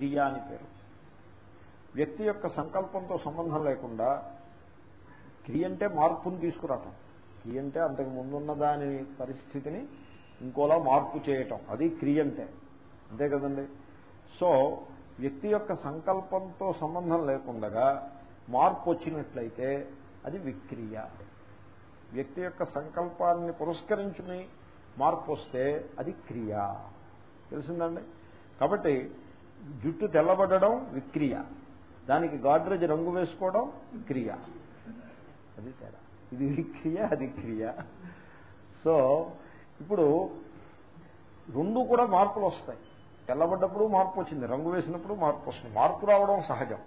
క్రియ అని పేరు. వ్యక్తి యొక్క సంకల్పంతో సంబంధం లేకుండా క్రియ అంటే మార్పుని తీసుకురావటం. క్రియ అంటే అంతకు ముందున్న దాని పరిస్థితిని ఇంకోలా మార్పు చేయటం. అది క్రియ అంటే. అంతే కదండి? సో వ్యక్తి యొక్క సంకల్పంతో సంబంధం లేకుండా మార్పు వచ్చినట్లయితే అది విక్రియ. వ్యక్తి యొక్క సంకల్పాన్ని పురస్కరించుకుని మార్పు వస్తే అది క్రియ. తెలిసిందండి? కాబట్టి జుట్టు తెల్లబడడం విక్రియ. దానికి గాడ్రేజ్ రంగు వేసుకోవడం క్రియ. అది తేడా. ఇది విక్రియ అది క్రియ. సో ఇప్పుడు రెండు కూడా మార్పులు వస్తాయి. తెల్లబడ్డప్పుడు మార్పు వచ్చింది రంగు వేసినప్పుడు మార్పు వస్తుంది. మార్పు రావడం సహజం.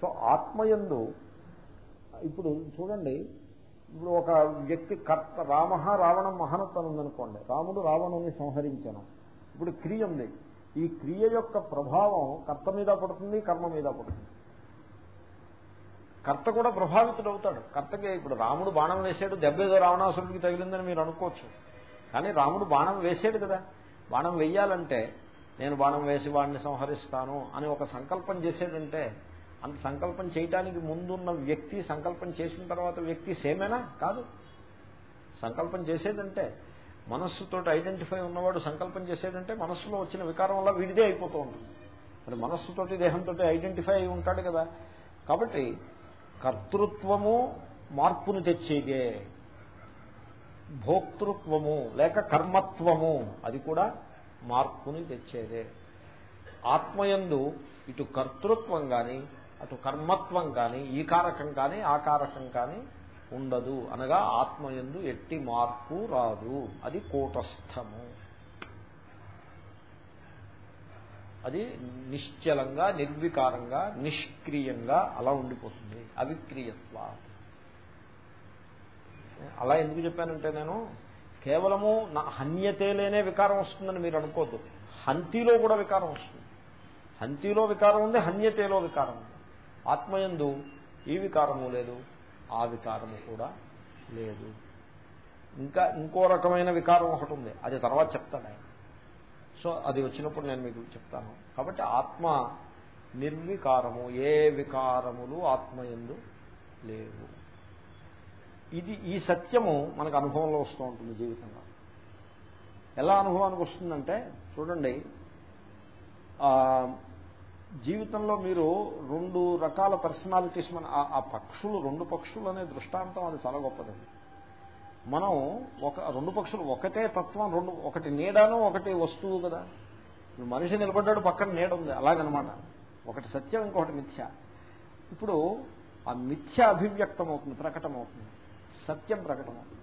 సో ఆత్మయందు ఇప్పుడు చూడండి ఇప్పుడు ఒక వ్యక్తి కర్త రామ రావణం మహనత్ అని ఉందనుకోండి రాముడు రావణుని సంహరించను. ఇప్పుడు క్రియ ఉంది. ఈ క్రియ యొక్క ప్రభావం కర్త మీద పడుతుంది కర్మ మీద పడుతుంది. కర్త కూడా ప్రభావితుడవుతాడు కర్తకి ఇప్పుడు రాముడు బాణం వేసాడు దెబ్బేదో రావణాసురుడికి తగిలిందని మీరు అనుకోవచ్చు. కానీ రాముడు బాణం వేసాడు కదా. బాణం వెయ్యాలంటే నేను బాణం వేసి వాడిని సంహరిస్తాను అని ఒక సంకల్పం చేసేదంటే అంత సంకల్పం చేయటానికి ముందున్న వ్యక్తి సంకల్పం చేసిన తర్వాత వ్యక్తి సేమేనా? కాదు. సంకల్పం చేసేదంటే మనస్సుతో ఐడెంటిఫై ఉన్నవాడు సంకల్పం చేసేదంటే మనస్సులో వచ్చిన వికారం వల్ల వీడిదే అయిపోతూ ఉంటుంది. మరి మనస్సుతోటి దేహంతో ఐడెంటిఫై అయి ఉంటాడు కదా. కాబట్టి కర్తృత్వము మార్పును తెచ్చేదే. భోక్తృత్వము లేక కర్మత్వము అది కూడా మార్పుని తెచ్చేదే. ఆత్మయందు ఇటు కర్తృత్వం కానీ అటు కర్మత్వం కానీ ఈ కారకం కానీ ఆ కారకం కానీ ఉండదు అనగా ఆత్మయందు ఎట్టి మార్పు రాదు. అది కూటస్థము. అది నిశ్చలంగా నిర్వికారంగా నిష్క్రియంగా అలా ఉండిపోతుంది. అవిక్రియత్వ అలా ఎందుకు చెప్పానంటే నేను కేవలము నా హన్యతేలేనే వికారం వస్తుందని మీరు అనుకోద్దు. హంతిలో కూడా వికారం వస్తుంది. హంతిలో వికారం ఉంది హన్యతేలో వికారం ఉంది. ఆత్మయందు ఈ వికారము లేదు. ఆ వికారము కూడా లేదు. ఇంకా ఇంకో రకమైన వికారం ఒకటి ఉంది. అది తర్వాత చెప్తాను ఆయన సో అది వచ్చినప్పుడు నేను మీకు చెప్తాను. కాబట్టి ఆత్మ నిర్వికారము ఏ వికారములు ఆత్మ ఎందు లేవు. ఇది ఈ సత్యము మనకు అనుభవంలో వస్తూ ఉంటుంది జీవితంలో. ఎలా అనుభవానికి వస్తుందంటే చూడండి జీవితంలో మీరు రెండు రకాల పర్సనాలిటీస్ మన ఆ పక్షులు రెండు పక్షులు అనే దృష్టాంతం అది చాలా గొప్పదండి. మనం ఒక రెండు పక్షులు ఒకటే తత్వం రెండు ఒకటి నీడను ఒకటి వస్తువు కదా. మనిషి నిలబడ్డాడు పక్కన నీడ ఉంది అలాగనమాట. ఒకటి సత్యం ఇంకొకటి మిథ్య. ఇప్పుడు ఆ మిథ్య అభివ్యక్తం అవుతుంది ప్రకటమవుతుంది. సత్యం ప్రకటమవుతుంది.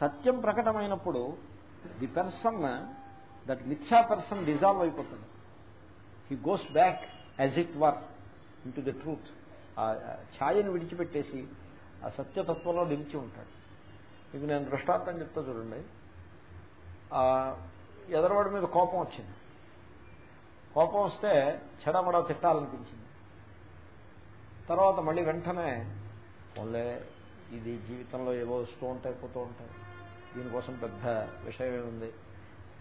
సత్యం ప్రకటమైనప్పుడు ది పర్సన్ దట్ మిథ్యా పర్సన్ డిజాల్వ్ అయిపోతుంది he goes back as it were into the truth ఆ ఛాయను విడిచిపెట్టేసి ఆ సత్యతత్వంలో నిలిచి ఉంటాడు. మీకు నేను దృష్టాంతం చెప్తా చూడండి. ఎదరవాడి మీద కోపం వచ్చింది. కోపం వస్తే చెడమడ తిట్టాలనిపించింది. తర్వాత మళ్ళీ వెంటనే ఓన్లే ఇది జీవితంలో ఏవో వస్తూ ఉంటాయి పోతూ ఉంటాయి. దీనికోసం పెద్ద విషయం ఏముంది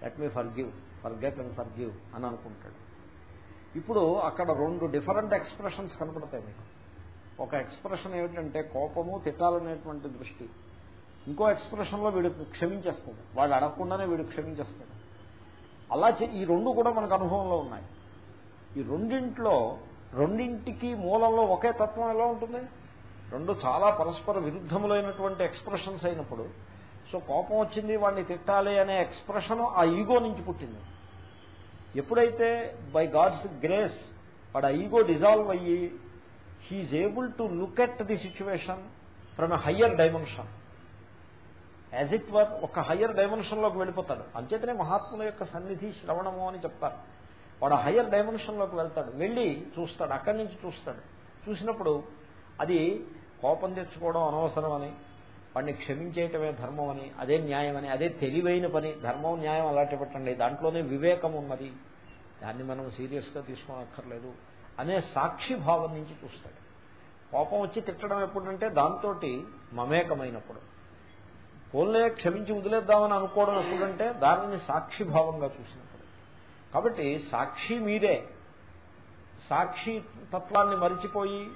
let me forgive forget and forgive అని అనుకుంటాడు. ఇప్పుడు అక్కడ రెండు డిఫరెంట్ ఎక్స్ప్రెషన్స్ కనపడతాయి మీకు. ఒక ఎక్స్ప్రెషన్ ఏమిటంటే కోపము తిట్టాలనేటువంటి దృష్టి. ఇంకో ఎక్స్ప్రెషన్లో వీడు క్షమించేస్తాడు. వాడు అడగకుండానే వీడు క్షమించేస్తాడు. అలా ఈ రెండు కూడా మనకు అనుభవంలో ఉన్నాయి. ఈ రెండింట్లో రెండింటికి మూలంలో ఒకే తత్వం ఎలా ఉంటుంది? రెండు చాలా పరస్పర విరుద్ధములైనటువంటి ఎక్స్ప్రెషన్స్ అయినప్పుడు సో కోపం వచ్చింది వాడిని తిట్టాలి అనే ఎక్స్ప్రెషన్ ఆ ఈగో నుంచి పుట్టింది. ఎప్పుడైతే బై గాడ్స్ గ్రేస్ వాడు ఈగో డిజాల్వ్ అయ్యి he is able to look at the situation from a higher dimension as it were ఒక హయ్యర్ డైమెన్షన్లోకి వెళ్ళిపోతాడు. అంచేతనే మహాత్ముల యొక్క సన్నిధి శ్రవణము అని చెప్తారు. వాడు హయ్యర్ డైమెన్షన్లోకి వెళ్తాడు. వెళ్ళి చూస్తాడు. అక్కడి నుంచి చూస్తాడు. చూసినప్పుడు అది కోపం తెచ్చుకోవడం అనవసరం అని వాడిని క్షమించేయటమే ధర్మం అని అదే న్యాయం అని అదే తెలివైన పని ధర్మం న్యాయం అలాంటి పెట్టండి. దాంట్లోనే వివేకం ఉన్నది. దాన్ని మనం సీరియస్గా తీసుకోనక్కర్లేదు అనే సాక్షి భావం నుంచి చూస్తాడు. కోపం వచ్చి తిట్టడం ఎప్పుడంటే దాంతో మమేకమైనప్పుడు. పోలే క్షమించి వదిలేద్దామని అనుకోవడం ఎప్పుడంటే దానిని సాక్షి భావంగా చూసినప్పుడు. కాబట్టి సాక్షి మీరే సాక్షి తత్వాన్ని మరిచిపోయి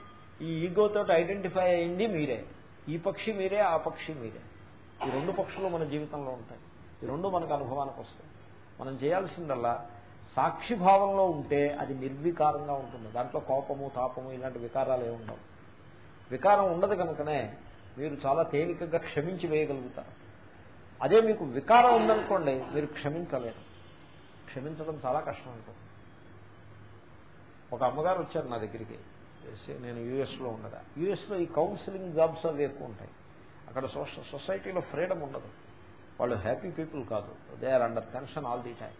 ఈ ఈగోతో ఐడెంటిఫై అయింది మీరే. ఈ పక్షి మీరే ఆ పక్షి మీరే. ఈ రెండు పక్షులు మన జీవితంలో ఉంటాయి. ఈ రెండు మనకు అనుభవానికి వస్తాయి. మనం చేయాల్సిందల్లా సాక్షిభావంలో ఉంటే అది నిర్వికారంగా ఉంటుంది. దాంట్లో కోపము తాపము ఇలాంటి వికారాలు ఏమి ఉండవు. వికారం ఉండదు కనుకనే మీరు చాలా తేలికగా క్షమించి వేయగలుగుతారు. అదే మీకు వికారం ఉందనుకోండి మీరు క్షమించలేరు. క్షమించడం చాలా కష్టం అనుకోండి. ఒక అమ్మగారు వచ్చారు నా దగ్గరికి. నేను యూఎస్లో ఉండగా. యూఎస్లో ఈ కౌన్సిలింగ్ జాబ్స్ అవి ఎక్కువ ఉంటాయి. అక్కడ సొసైటీలో ఫ్రీడమ్ ఉండదు. వాళ్ళు హ్యాపీ పీపుల్ కాదు. They are under tension all the time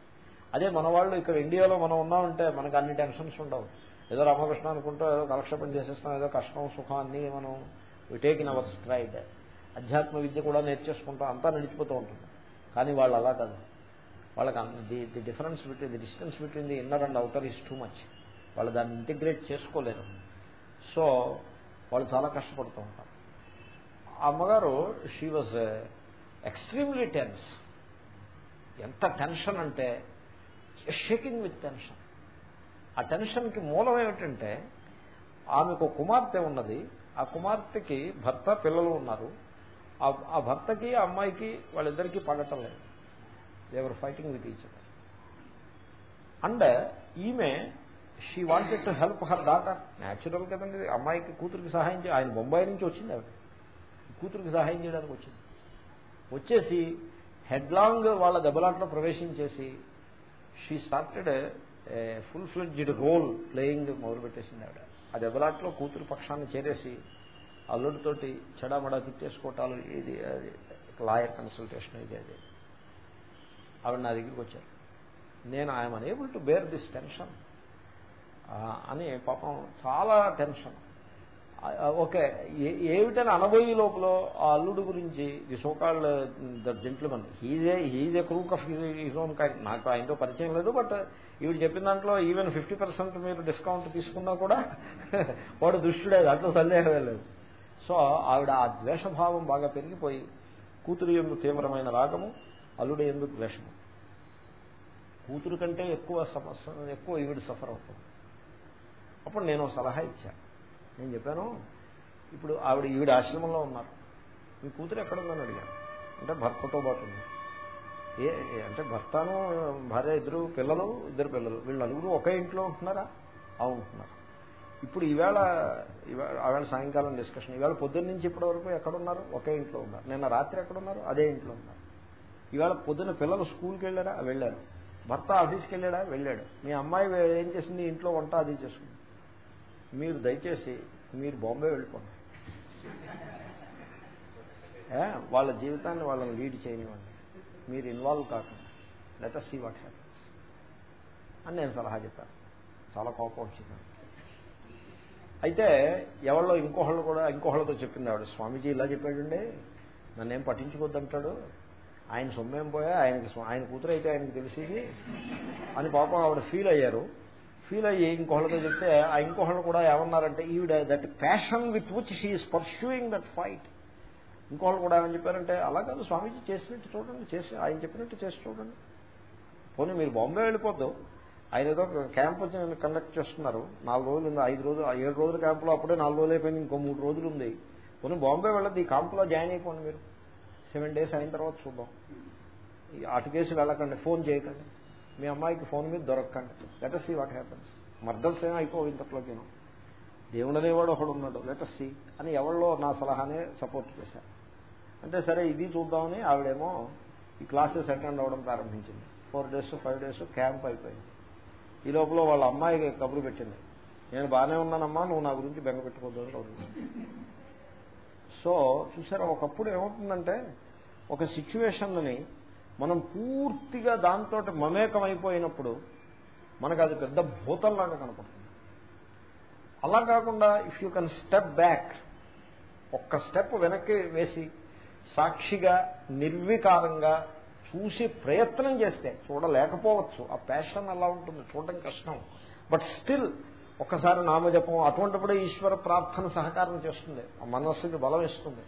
అదే మన వాళ్ళు ఇక్కడ ఇండియాలో మనం ఉన్నామంటే మనకు అన్ని టెన్షన్స్ ఉండవు. ఏదో రామకృష్ణ అనుకుంటూ ఏదో కలక్షేపం చేసేస్తాం ఏదో కష్టం సుఖం అన్ని మనం టేక్ ఇన్ అవర్ స్ట్రైడ్ అధ్యాత్మ విద్య కూడా నేర్చేసుకుంటాం అంతా నడిచిపోతూ ఉంటుంది. కానీ వాళ్ళు అలా కాదు. వాళ్ళకి the the difference between the distance between the inner and outer is too much వాళ్ళు దాన్ని ఇంటిగ్రేట్ చేసుకోలేరు. సో వాళ్ళు చాలా కష్టపడుతూ ఉంటారు. ఆ అమ్మగారు షీ వాజ్ ఎక్స్ట్రీమ్లీ టెన్స్ ఎంత టెన్షన్ అంటే షేకింగ్ విత్ టెన్షన్ ఆ టెన్షన్కి మూలం ఏమిటంటే ఆమెకు కుమార్తె ఉన్నది. ఆ కుమార్తెకి భర్త పిల్లలు ఉన్నారు. ఆ భర్తకి ఆ అమ్మాయికి వాళ్ళిద్దరికీ పడటం లేదు. They were fighting with each and ఈమె she wanted to help her daughter natural కదండి. అమ్మాయికి కూతురికి సహాయం చేయ ఆయన బొంబాయి నుంచి వచ్చింది ఆవిడ. కూతురికి సహాయం చేయడానికి వచ్చింది. వచ్చేసి హెడ్లాంగ్ వాళ్ళ దెబ్బలాట్లో ప్రవేశించేసి she started full fledged role playing మొదలుపెట్టేసింది ఆవిడ. ఆ దెబ్బలాట్లో కూతురు పక్షాన్ని చేరేసి అల్లుడితోటి చెడామడా తిట్టేసుకోవటాలు ఇది లాయర్ కన్సల్టేషన్ ఇది అది. ఆవిడ నా దగ్గరికి వచ్చారు. నేను I'm unable to bear this tension అని పాపం చాలా టెన్షన్. ఓకే ఏమిటని అనబోయే లోపల ఆ అల్లుడు గురించి the so called the gentleman he's he's a crook of his own kind నాకు ఆయనతో పరిచయం లేదు బట్ ఈవిడ చెప్పిన దాంట్లో ఈవెన్ ఫిఫ్టీ పర్సెంట్ మీరు డిస్కౌంట్ తీసుకున్నా కూడా వాడు దుష్టుడే దాంట్లో సందేహమే లేదు. సో ఆవిడ ఆ ద్వేషభావం బాగా పెరిగిపోయి కూతురు ఎందు తీవ్రమైన రాగము అల్లుడు ఎందు ద్వేషము. కూతురు కంటే ఎక్కువ సమస్య ఎక్కువ ఈవిడ సఫర్ అవుతుంది. అప్పుడు నేను సలహా ఇచ్చాను నేను చెప్పాను ఇప్పుడు ఆవిడ ఈవిడ ఆశ్రమంలో ఉన్నారు. మీ కూతురు ఎక్కడుందని అడిగాను. అంటే భర్తతో పాటు ఉంది. ఏ అంటే భర్తను భార్య ఇద్దరు పిల్లలు ఇద్దరు పిల్లలు. వీళ్ళు నలుగురు ఒకే ఇంట్లో ఉంటున్నారా? అవు ఉంటున్నారు. ఇప్పుడు ఈవేళ ఆవేళ సాయంకాలం డిస్కషన్. ఈవేళ పొద్దున్న నుంచి ఇప్పటి వరకు ఎక్కడున్నారు? ఒకే ఇంట్లో ఉన్నారు. నిన్న రాత్రి ఎక్కడున్నారు? అదే ఇంట్లో ఉన్నారు. ఈవేళ పొద్దున్న పిల్లలు స్కూల్కి వెళ్ళారా? వెళ్ళారు. భర్త ఆఫీస్కి వెళ్ళాడా? వెళ్ళాడు. మీ అమ్మాయి ఏం చేసింది? ఇంట్లో వంట అది చేసుకుంది. మీరు దయచేసి మీరు బాంబే వెళ్ళిపోండి. వాళ్ళ జీవితాన్ని వాళ్ళని లీడ్ చేయనివ్వండి. మీరు ఇన్వాల్వ్ కాకుండా. లెట్ సీ వాట్ హ్యాపన్స్ అని నేను సలహా చెప్పాను. చాలా కోపం వచ్చింది. అయితే ఎవరిలో ఇంకోహళ్ళు కూడా ఇంకోహళ్ళతో చెప్పింది ఆవిడ. స్వామీజీ ఇలా చెప్పాడండి. నన్నేం పట్టించుకోద్దంటాడు ఆయన సొమ్మేం పోయా? ఆయనకి ఆయన కూతురు అయితే ఆయనకు తెలిసింది అని పాపం ఆవిడ ఫీల్ అయ్యారు. ఫీల్ అయ్యి ఇంకోళ్ళతో చెప్తే ఆ ఇంకోహళ్ళు కూడా ఏమన్నారంటే ఈవిడ that passion with which she is pursuing that fight ఇంకోళ్ళు కూడా ఏమని చెప్పారంటే అలా కాదు స్వామీజీ చేసినట్టు చూడండి చేసి ఆయన చెప్పినట్టు చేసి చూడండి. పోనీ మీరు బాంబే వెళ్ళిపోద్దు. ఆయన ఏదో క్యాంప్ వచ్చి కండక్ట్ చేస్తున్నారు. నాలుగు రోజులు ఉంది ఐదు రోజులు ఏడు రోజుల క్యాంపులో అప్పుడే నాలుగు రోజులు అయిపోయింది ఇంకో మూడు రోజులు ఉంది. పోనీ బాంబే వెళ్ళదు ఈ క్యాంపులో జాయిన్ అయిపోండి మీరు. సెవెన్ డేస్ అయిన తర్వాత చూద్దాం. అటు కేసు వెళ్ళకండి ఫోన్ చేయకండి. మీ అమ్మాయికి ఫోన్ మీద దొరక్కండి. Let her see what happens మర్దల్స్ ఏమో అయిపోవు నేను దేవుడు అనేవాడు ఒకడు ఉన్నాడు. లెటర్ సీ అని ఎవరిలో నా సలహానే సపోర్ట్ చేశారు. అంటే సరే ఇది చూద్దామని ఆవిడేమో ఈ క్లాసెస్ అటెండ్ అవ్వడం ప్రారంభించింది. Four days five days camp అయిపోయింది. ఈ లోపల వాళ్ళ అమ్మాయికి కబురు పెట్టింది. నేను బాగానే ఉన్నానమ్మా నువ్వు నా గురించి బెంగ పెట్టుకోవద్దు సో చూసారా ఒకప్పుడు ఏమవుతుందంటే ఒక సిచ్యువేషన్ని మనం పూర్తిగా దాంతో మమేకం అయిపోయినప్పుడు మనకు అది పెద్ద భూతంలాగా కనపడుతుంది. అలా కాకుండా if you can step back ఒక్క స్టెప్ వెనక్కి వేసి సాక్షిగా నిర్వికారంగా చూసి ప్రయత్నం చేస్తే చూడలేకపోవచ్చు. ఆ ప్యాషన్ అలా ఉంటుంది చూడడం కష్టం. బట్ స్టిల్ ఒక్కసారి నామజపం అటువంటిప్పుడే ఈశ్వర ప్రార్థన సహకారం చేస్తుంది. ఆ మనస్సుకి బలం ఇస్తుంది.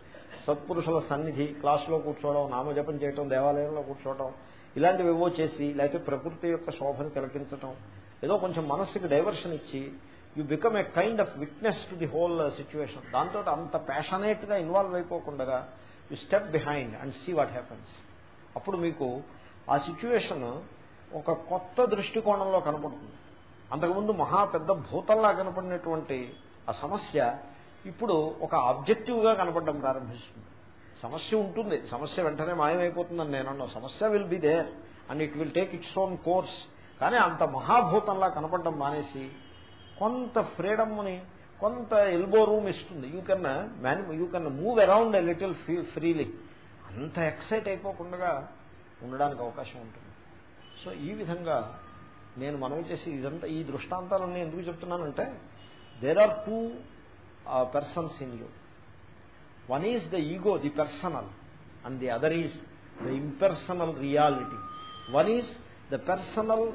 సత్పురుషుల సన్నిధి క్లాసులో కూర్చోవడం నామజపం చేయటం దేవాలయంలో కూర్చోవడం ఇలాంటివి ఏవో చేసి లేకపోతే ప్రకృతి యొక్క శోభను తిలకించటం ఏదో కొంచెం మనస్సుకి డైవర్షన్ ఇచ్చి you become a kind of witness to the whole situation దాంతో అంత ప్యాషనేట్గా ఇన్వాల్వ్ అయిపోకుండా you step behind and see what happens అప్పుడు మీకు ఆ సిచ్యువేషన్ ఒక కొత్త దృష్టికోణంలో కనపడుతుంది. అంతకుముందు మహా పెద్ద భూతంలా కనపడినటువంటి ఆ సమస్య ఇప్పుడు ఒక ఆబ్జెక్టివ్గా కనపడడం ప్రారంభిస్తుంది. సమస్య ఉంటుంది. సమస్య వెంటనే మాయమైపోతుందని నేను సమస్య will be there and it will take its own course కానీ అంత మహాభూతంలా కనపడడం మానేసి కొంత ఫ్రీడమ్ని కొంత ఎల్బో రూమ్ ఇస్తుంది. You can man you can move around a little freely అంత ఎక్సైట్ అయిపోకుండా ఉండడానికి అవకాశం ఉంటుంది. సో ఈ విధంగా నేను మనవి చేసి ఇదంతా ఈ దృష్టాంతాలన్నీ ఎందుకు చెప్తున్నానంటే there are two persons in you one is the ego the personal and the other is the impersonal reality one is the personal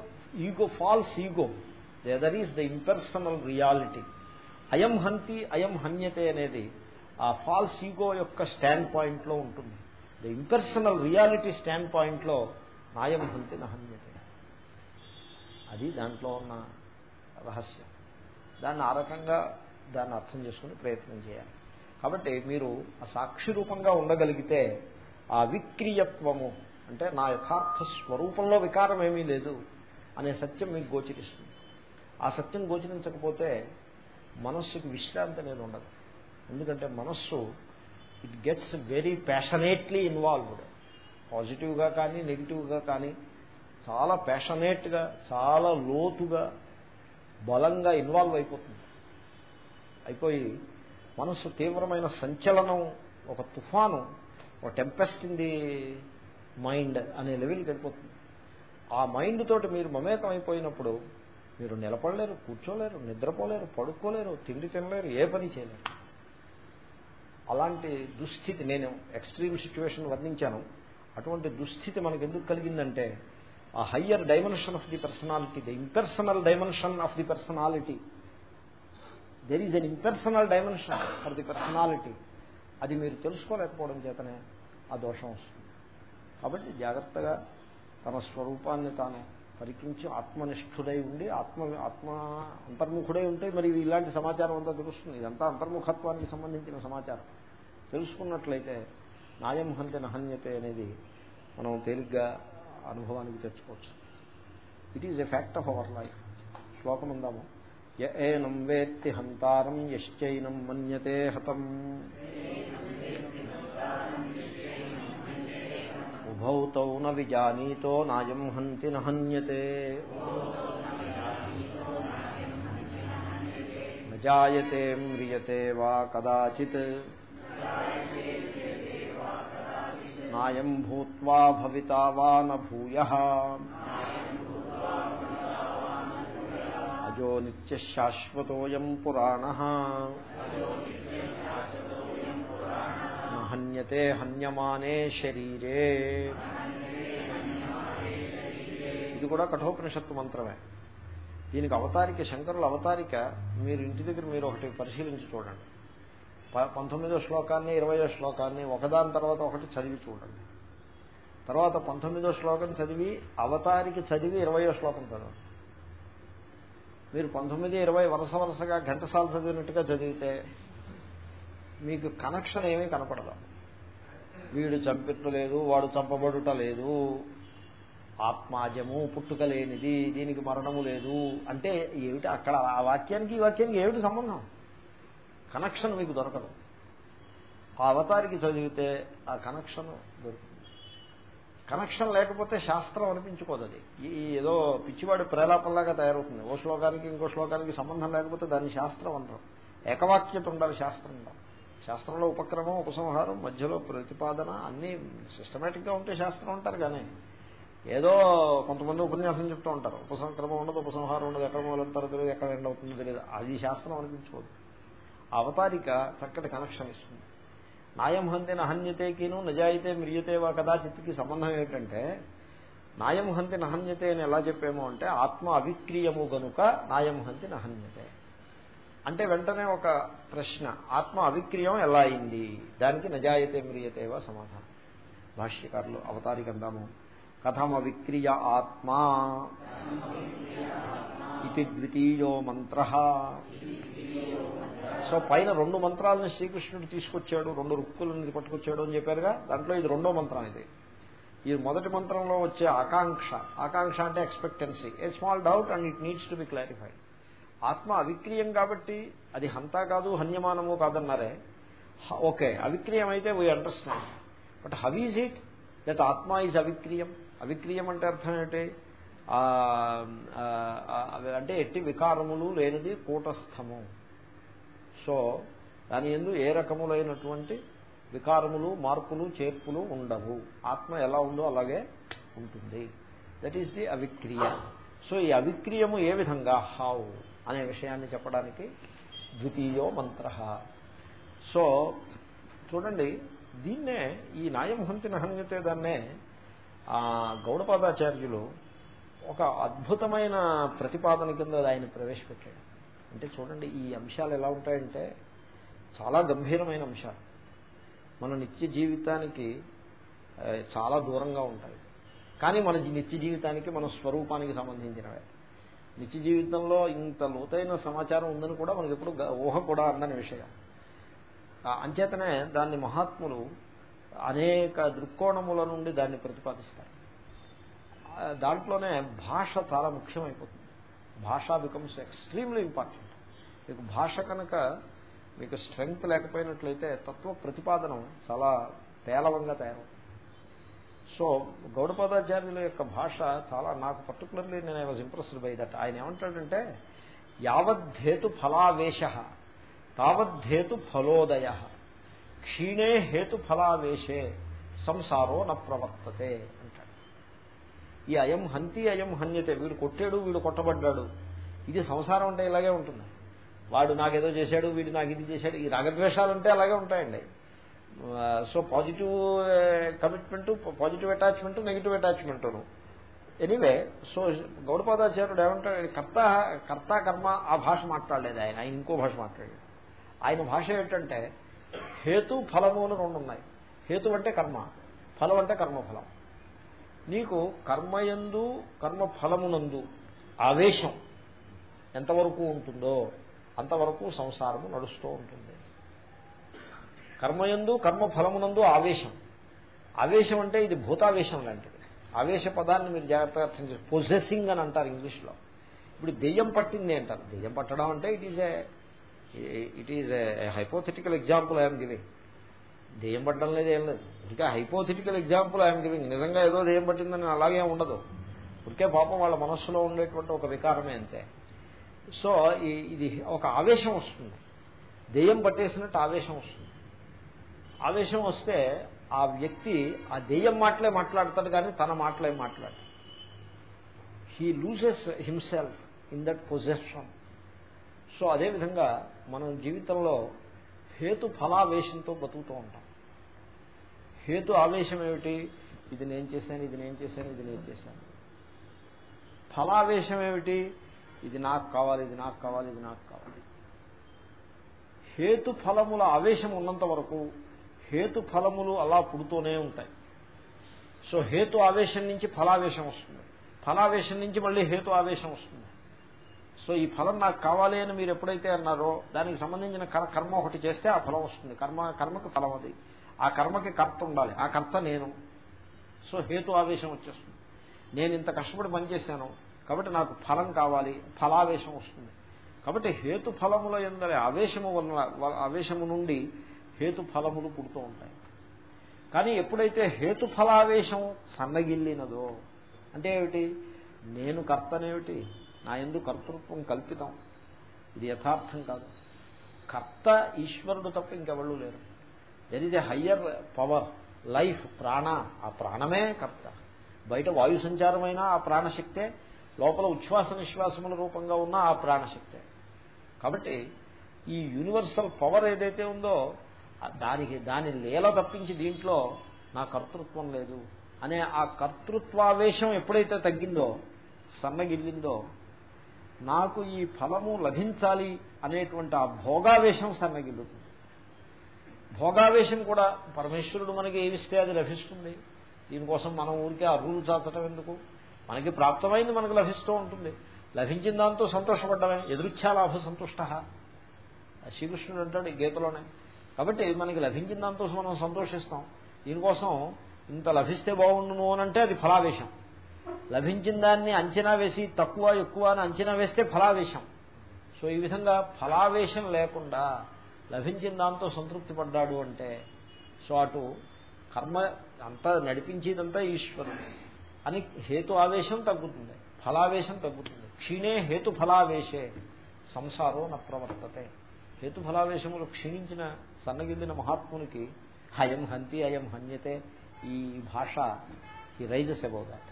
ego false ego the other is the impersonal reality అయం హంతి అయం హన్యతే అనేది ఆ false ego యొక్క stand పాయింట్లో ఉంటుంది. The impersonal reality stand పాయింట్లో నాయం హంతి నహన్యతే అది దాంట్లో ఉన్న రహస్యం. దాన్ని ఆ రకంగా దాన్ని అర్థం చేసుకుని ప్రయత్నం చేయాలి. కాబట్టి మీరు ఆ సాక్షి రూపంగా ఉండగలిగితే ఆ విక్రియత్వము అంటే నా యథార్థ స్వరూపంలో వికారం ఏమీ లేదు అనే సత్యం మీకు గోచరిస్తుంది. ఆ సత్యం గోచరించకపోతే మనస్సుకి విశ్రాంతి అనేది ఉండదు. ఎందుకంటే మనస్సు it gets very passionately involved పాజిటివ్గా కానీ నెగిటివ్గా కానీ చాలా ప్యాషనేట్గా చాలా లోతుగా బలంగా ఇన్వాల్వ్ అయిపోతుంది. అయిపోయి మనస్సు తీవ్రమైన సంచలనం ఒక తుఫాను ఒక టెంపెస్ట్ ఇన్ ది మైండ్ అనే లెవెల్కి వెళ్ళిపోతుంది. ఆ మైండ్ తోటి మీరు మమేకం అయిపోయినప్పుడు మీరు నిలబడలేరు కూర్చోలేరు నిద్రపోలేరు పడుకోలేరు తిండి తినలేరు ఏ పని చేయలేరు. అలాంటి దుస్థితి నేను ఎక్స్ట్రీమ్ సిచ్యువేషన్ వర్ణించాను. అటువంటి దుస్థితి మనకు ఎందుకు కలిగిందంటే ఆ higher dimension of the personality the impersonal dimension of the personality there is an impersonal dimension for the personality అది మీరు తెలుసుకోలేకపోవడం చేతనే ఆ దోషం వస్తుంది. కాబట్టి జాగ్రత్తగా తన స్వరూపాన్ని తాను పరికించి ఆత్మనిష్ఠుడై ఉండి ఆత్మ ఆత్మ అంతర్ముఖుడై ఉంటే మరి ఇలాంటి సమాచారం అంతా తెలుస్తుంది. ఇదంతా అంతర్ముఖత్వానికి సంబంధించిన సమాచారం. తెలుసుకున్నట్లయితే నాయం హంత నహన్యతే అనేది మనం తేలిగ్గా అనుభవానికి తెచ్చుకోవచ్చు. It is a fact of our life శ్లోకం ఉందాము ఏనం వేత్తి హంతారం యశ్చైనం మన్యతే హతం. ఉభౌతౌ న విజానీతో నాయం హంతి నహన్యతే జాయతే మ్రియతే వా కదాచిత్. నాయం భూత్వా భవితా వా న భూయ. అజో నిత్యశాశ్వతోయం పురాణ. హన్యతే హన్యమానే శరీరే. ఇది కూడా కఠోపనిషత్తు మంత్రమే. దీనికి అవతారిక శంకరుల అవతారిక మీరు ఇంటి దగ్గర మీరు ఒకటి పరిశీలించి చూడండి. పంతొమ్మిదో శ్లోకాన్ని ఇరవయో శ్లోకాన్ని ఒకదాని తర్వాత ఒకటి చదివి చూడండి. తర్వాత పంతొమ్మిదో శ్లోకం చదివి అవతారికి చదివి ఇరవయో శ్లోకం చదవండి. మీరు పంతొమ్మిది ఇరవై వరుస వరుసగా ఘంటసాల చదివినట్టుగా చదివితే మీకు కనెక్షన్ ఏమీ కనపడదు. వీడు చంపెట్టలేదు వాడు చంపబడుట లేదు. ఆత్మాజము పుట్టుక లేనిది దీనికి మరణము లేదు. అంటే ఏమిటి అక్కడ ఆ వాక్యానికి ఈ వాక్యానికి ఏమిటి సంబంధం? కనెక్షన్ మీకు దొరకదు. ఆ అవతారికి చదివితే ఆ కనెక్షన్ దొరుకుతుంది కనెక్షన్ లేకపోతే శాస్త్రం అనిపించుకోదు అది. ఈ ఏదో పిచ్చివాడు ప్రేలాపంలాగా తయారవుతుంది. ఓ శ్లోకానికి ఇంకో శ్లోకానికి సంబంధం లేకపోతే దాన్ని శాస్త్రం అంటారు. ఏకవాక్యత ఉండాలి శాస్త్రంలో. శాస్త్రంలో ఉపక్రమం ఉపసంహారం మధ్యలో ప్రతిపాదన అన్నీ సిస్టమేటిక్గా ఉంటే శాస్త్రం ఉంటారు కానీ ఏదో కొంతమంది ఉపన్యాసం చెప్తూ ఉంటారు. ఉపసంక్రమం ఉండదు ఉపసంహారం ఉండదు ఎక్కడ మొదలంటారో తెలియదు ఎక్కడ ఎండ్ అవుతుందో తెలియదు. అది శాస్త్రం అనిపించుకోదు. అవతారిక చక్కటి కనెక్షన్ ఇస్తుంది. నాయం హంతి నహన్యతేకిను నజాయితే మ్రియతే వా కదాచిత్కి సంబంధం ఏమిటంటే నాయం హంతి నహన్యతే అని ఎలా చెప్పాము అంటే ఆత్మ అవిక్రీయము గనుక నాయం హంతి నహన్యతే అంటే వెంటనే ఒక ప్రశ్న ఆత్మ అవిక్రియం ఎలా అయింది? దానికి నజాయతే మ్రియతేవా సమాధానం. భాష్యకారులు అవతారికందాము కథం అవిక్రియ ఆత్మా ఇది ద్వితీయో మంత్ర. సో పైన రెండు మంత్రాలను శ్రీకృష్ణుడు తీసుకొచ్చాడు రెండు రుక్కులను పట్టుకొచ్చాడు అని చెప్పారుగా దాంట్లో ఇది రెండో మంత్రం ఇది. ఈ మొదటి మంత్రంలో వచ్చే ఆకాంక్ష ఆకాంక్ష అంటే expectancy a small doubt and it needs to be clarified ఆత్మ అవిక్రియం కాబట్టి అది హంతా కాదు హన్యమానము కాదన్నారే. ఓకే అవిక్రియం అయితే we understand but how is it that ఆత్మ ఈజ్ అవిక్రియం? అవిక్రియం అంటే అర్థం ఏంటి? అంటే ఎట్టి వికారములు లేనిది కూటస్థము. సో దాని ఎందు ఏ రకములైనటువంటి వికారములు మార్పులు చేర్పులు ఉండవు. ఆత్మ ఎలా ఉందో అలాగే ఉంటుంది. దట్ ఈస్ ది అవిక్రియ. సో ఈ అవిక్రియము ఏ విధంగా హావు అనే విషయాన్ని చెప్పడానికి ద్వితీయో మంత్ర. సో చూడండి దీన్నే ఈ నాయంహంతి నహన్యతే దాన్నే గౌడపాదాచార్యులు ఒక అద్భుతమైన ప్రతిపాదన కింద ఆయన ప్రవేశపెట్టాడు. అంటే చూడండి ఈ అంశాలు ఎలా ఉంటాయంటే చాలా గంభీరమైన అంశాలు. మన నిత్య జీవితానికి చాలా దూరంగా ఉంటాయి. కానీ మన నిత్య జీవితానికి మన స్వరూపానికి సంబంధించినవే. నిత్య జీవితంలో ఇంత లోతైన సమాచారం ఉందని కూడా మనకి ఎప్పుడు ఊహ కూడా అందని విషయం. అంచేతనే దాన్ని మహాత్ములు అనేక దృక్కోణముల నుండి దాన్ని ప్రతిపాదిస్తారు. దాంట్లోనే భాష చాలా ముఖ్యమైపోతుంది. భాష బికమ్స్ ఎక్స్ట్రీమ్లీ ఇంపార్టెంట్ మీకు భాష కనుక మీకు స్ట్రెంగ్త్ లేకపోయినట్లయితే తత్వ ప్రతిపాదనం చాలా పేలవంగా తయారవుతుంది. సో గౌడపాదాచార్యుల యొక్క భాష చాలా నాకు పర్టికులర్లీ నేను I was impressed by that ఆయన ఏమంటాడంటే యావద్ధేతు ఫలావేశ తావద్ధేతు ఫలోదయ క్షీణే హేతు ఫలావేశే సంసారో న ప్రవర్తతే. ఈ అయం హంతి అయం హన్యతే. వీడు కొట్టాడు వీడు కొట్టబడ్డాడు. ఇది సంసారం అంటే ఇలాగే ఉంటుంది. వాడు నాకేదో చేశాడు వీడు నాకు ఇది చేశాడు ఈ రాగద్వేషాలు అంటే అలాగే ఉంటాయండి. So positive commitment positive attachment negative అటాచ్మెంట్ను. Anyway so గౌడపాదాచార్యుడు ఏమంటాడు కర్త కర్త కర్మ ఆ భాష మాట్లాడలేదు ఆయన ఆయన ఇంకో భాష మాట్లాడాడు. ఆయన భాష ఏంటంటే హేతు ఫలము అని రెండు ఉన్నాయి హేతు అంటే కర్మ ఫలం అంటే కర్మఫలం. నీకు కర్మయందు కర్మ ఫలమునందు ఆవేశం ఎంతవరకు ఉంటుందో అంతవరకు సంసారము నడుస్తూ ఉంటుంది. కర్మయందు కర్మ ఫలమునందు ఆవేశం. ఆవేశం అంటే ఇది భూతావేశం లాంటిది. ఆవేశ పదాన్ని మీరు జాగ్రత్తగా అర్థం చేసి పొజెసింగ్ అని అంటారు ఇంగ్లీష్లో. ఇప్పుడు దెయ్యం పట్టింది అంటారు. దెయ్యం పట్టడం అంటే it is a it is a hypothetical example I'm giving దెయ్యం పట్టడం లేదు ఏం లేదు. ఇంకా హైపోథెటికల్ ఎగ్జాంపుల్ ఆయన గివింగ్ నిజంగా ఏదో దెయ్యం పట్టిందని అలాగే ఉండదు. ఇప్పటికే పాపం వాళ్ళ మనస్సులో ఉండేటువంటి ఒక వికారమే అంతే. సో ఇది ఒక ఆవేశం వస్తుంది. దెయ్యం పట్టేసినట్టు ఆవేశం వస్తుంది. ఆవేశం వస్తే ఆ వ్యక్తి ఆ దెయ్యం మాటలే మాట్లాడతాడు కానీ తన మాటలే మాట్లాడు he loses himself in that possession so అదేవిధంగా మనం జీవితంలో హేతు ఫలావేశంతో బతుకుతూ ఉంటాం. హేతు ఆవేశం ఏమిటి? ఇది నేను చేశాను ఇది నేను చేశాను ఇది నేను చేశాను. ఫలావేశం ఏమిటి? ఇది నాకు కావాలి ఇది నాకు కావాలి ఇది నాకు కావాలి. హేతు ఫలముల ఆవేశం ఉన్నంత వరకు హేతు ఫలములు అలా పుడుతూనే ఉంటాయి. సో హేతు ఆవేశం నుంచి ఫలావేశం వస్తుంది. ఫలావేశం నుంచి మళ్ళీ హేతు ఆవేశం వస్తుంది. సో ఈ ఫలం నాకు కావాలి అని మీరు ఎప్పుడైతే అన్నారో దానికి సంబంధించిన కర్మ ఒకటి చేస్తే ఆ ఫలం వస్తుంది. కర్మ కర్మకు ఫలం అది. ఆ కర్మకి కర్త ఉండాలి. ఆ కర్త నేను. సో హేతు ఆవేశం వచ్చేస్తుంది. నేను ఇంత కష్టపడి పనిచేశాను కాబట్టి నాకు ఫలం కావాలి ఫలావేశం వస్తుంది. కాబట్టి హేతు ఫలముల ఎందరి ఆవేశము వల్ల ఆవేశము నుండి హేతు ఫలములు పుడుతూ ఉంటాయి. కానీ ఎప్పుడైతే హేతు ఫలావేశం సన్నగిల్లినదో అంటే ఏమిటి? నేను కర్తనేమిటి? నా ఎందు కర్తృత్వం కల్పితం. ఇది యథార్థం కాదు. కర్త ఈశ్వరుడు తప్ప ఇంకెవళ్ళు లేరు. There is a higher power life ప్రాణ ఆ ప్రాణమే కర్త బయట వాయు సంచారమైన ఆ ప్రాణశక్తే లోపల ఉచ్ఛ్వాస నిశ్వాసముల రూపంగా ఉన్న ఆ ప్రాణశక్తే కాబట్టి ఈ యూనివర్సల్ పవర్ ఏదైతే ఉందో దానికి దాని లీల తప్పించి దీంట్లో నా కర్తృత్వం లేదు. అనే ఆ కర్తృత్వావేశం ఎప్పుడైతే తగ్గిందో సన్నగిల్లిందో నాకు ఈ ఫలము లభించాలి అనేటువంటి ఆ భోగావేశం సన్నగిల్లుతుంది. భోగావేశం కూడా పరమేశ్వరుడు మనకి ఏమిస్తే అది లభిస్తుంది. దీనికోసం మనం ఊరికే అర్హులు చాచటం ఎందుకు? మనకి ప్రాప్తమైంది మనకు లభిస్తూ ఉంటుంది. లభించిన దాంతో సంతోషపడ్డమే. ఎదురుచ్ఛాలాభ సంతుష్ట. శ్రీకృష్ణుడు అంటాడు గీతలోనే. కాబట్టి మనకి లభించిన దాంతో మనం సంతోషిస్తాం. దీనికోసం ఇంత లభిస్తే బాగుండును అంటే అది ఫలావేశం. లభించిన దాన్ని అంచనా వేసి తక్కువ ఎక్కువ అని అంచనా వేస్తే ఫలావేశం. సో ఈ విధంగా ఫలావేశం లేకుండా లభించిన దాంతో సంతృప్తి పడ్డాడు అంటే సో అటు కర్మ అంతా నడిపించేదంతా ఈశ్వరుడు అని హేతు ఆవేశం తగ్గుతుంది ఫలావేశం తగ్గుతుంది. క్షీణే హేతు ఫలావేశే సంసారో న ప్రవర్తతే. హేతు ఫలావేశములు క్షీణించిన సన్నగిల్లిన మహాత్మునికి అయం హంతి అయం హన్యతే ఈ భాష ఈ రైజస్ అబౌ దాట్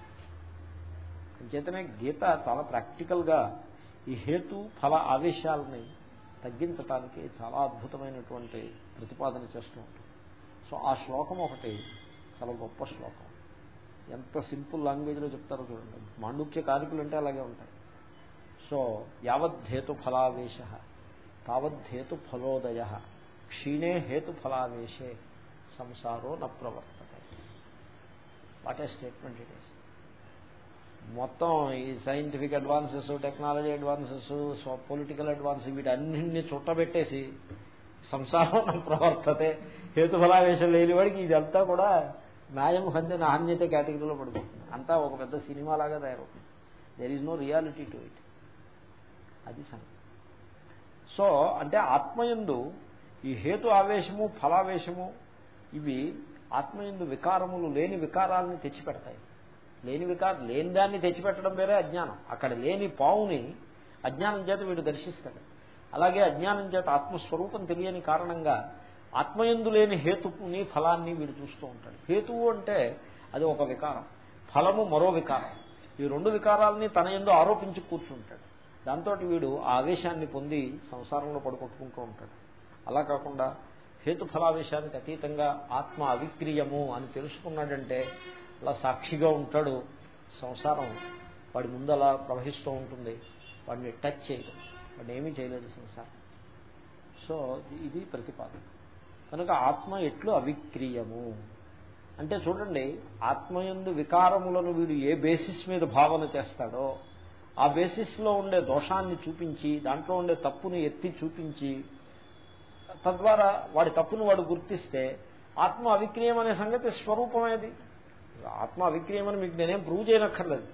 అంచేతనే గీత చాలా ప్రాక్టికల్గా ఈ హేతు ఫల ఆవేశాలని తగ్గించటానికి చాలా అద్భుతమైనటువంటి ప్రతిపాదన చేస్తూ ఉంటుంది. సో ఆ శ్లోకం ఒకటి చాలా గొప్ప శ్లోకం. ఎంత సింపుల్ లాంగ్వేజ్లో చెప్తారో చూడండి. మాండుక్య కారికులు అంటే అలాగే ఉంటాయి సో యావద్ధేతు ఫలావేశ తావద్ధేతు ఫలోదయ క్షీణే హేతు ఫలావేశే సంసారో న ప్రవర్తతే. What a statement it is మొత్తం ఈ scientific advances technology advances political advance వీటన్నింటినీ చుట్టబెట్టేసి సంసారం ప్రవర్తతే హేతుఫలావేశం లేని వాడికి ఇదంతా కూడా న్యాయం హంతి నాణ్యత కేటగిరీలో పడిపోతుంది. అంతా ఒక పెద్ద సినిమా లాగా తయారవుతుంది. There is no reality to it అది సంగతి. సో అంటే ఆత్మయందు ఈ హేతు ఆవేశము ఫలావేశము ఇవి ఆత్మయందు వికారములు లేని వికారాలని తెచ్చిపెడతాయి. లేని వికారం లేని దాన్ని తెచ్చిపెట్టడం వేరే అజ్ఞానం. అక్కడ లేని పావుని అజ్ఞానం చేత వీడు దర్శిస్తాడు. అలాగే అజ్ఞానం చేత ఆత్మస్వరూపం తెలియని కారణంగా ఆత్మయందు లేని హేతుని ఫలాన్ని వీడు చూస్తూ ఉంటాడు. హేతువు అంటే అది ఒక వికారం. ఫలము మరో వికారం. ఈ రెండు వికారాలని తన ఎందు ఆరోపించి కూర్చుంటాడు. దాంతో వీడు ఆ ఆవేశాన్ని పొంది సంసారంలో పడుకొట్టుకుంటూ ఉంటాడు. అలా కాకుండా హేతుఫలావేశానికి అతీతంగా ఆత్మ అవిక్రీయము అని తెలుసుకున్నాడంటే అలా సాక్షిగా ఉంటాడు. సంసారం వాడి ముందు అలా ప్రవహిస్తూ ఉంటుంది. వాడిని టచ్ చేయదు. వాడిని ఏమీ చేయలేదు సంసారం. సో ఇది ప్రతిపాదన. కనుక ఆత్మ ఎట్లు అవిక్రీయము? అంటే చూడండి ఆత్మయందు వికారములను వీడు ఏ బేసిస్ మీద భావన చేస్తాడో ఆ బేసిస్లో ఉండే దోషాన్ని చూపించి దాంట్లో ఉండే తప్పుని ఎత్తి చూపించి తద్వారా వాడి తప్పును వాడు గుర్తిస్తే ఆత్మ అవిక్రియం అనే సంగతి స్వరూపమేది. ఆత్మ అవిక్రియం అని మీకు నేనేం ప్రూవ్ చేయనక్కర్లేదు.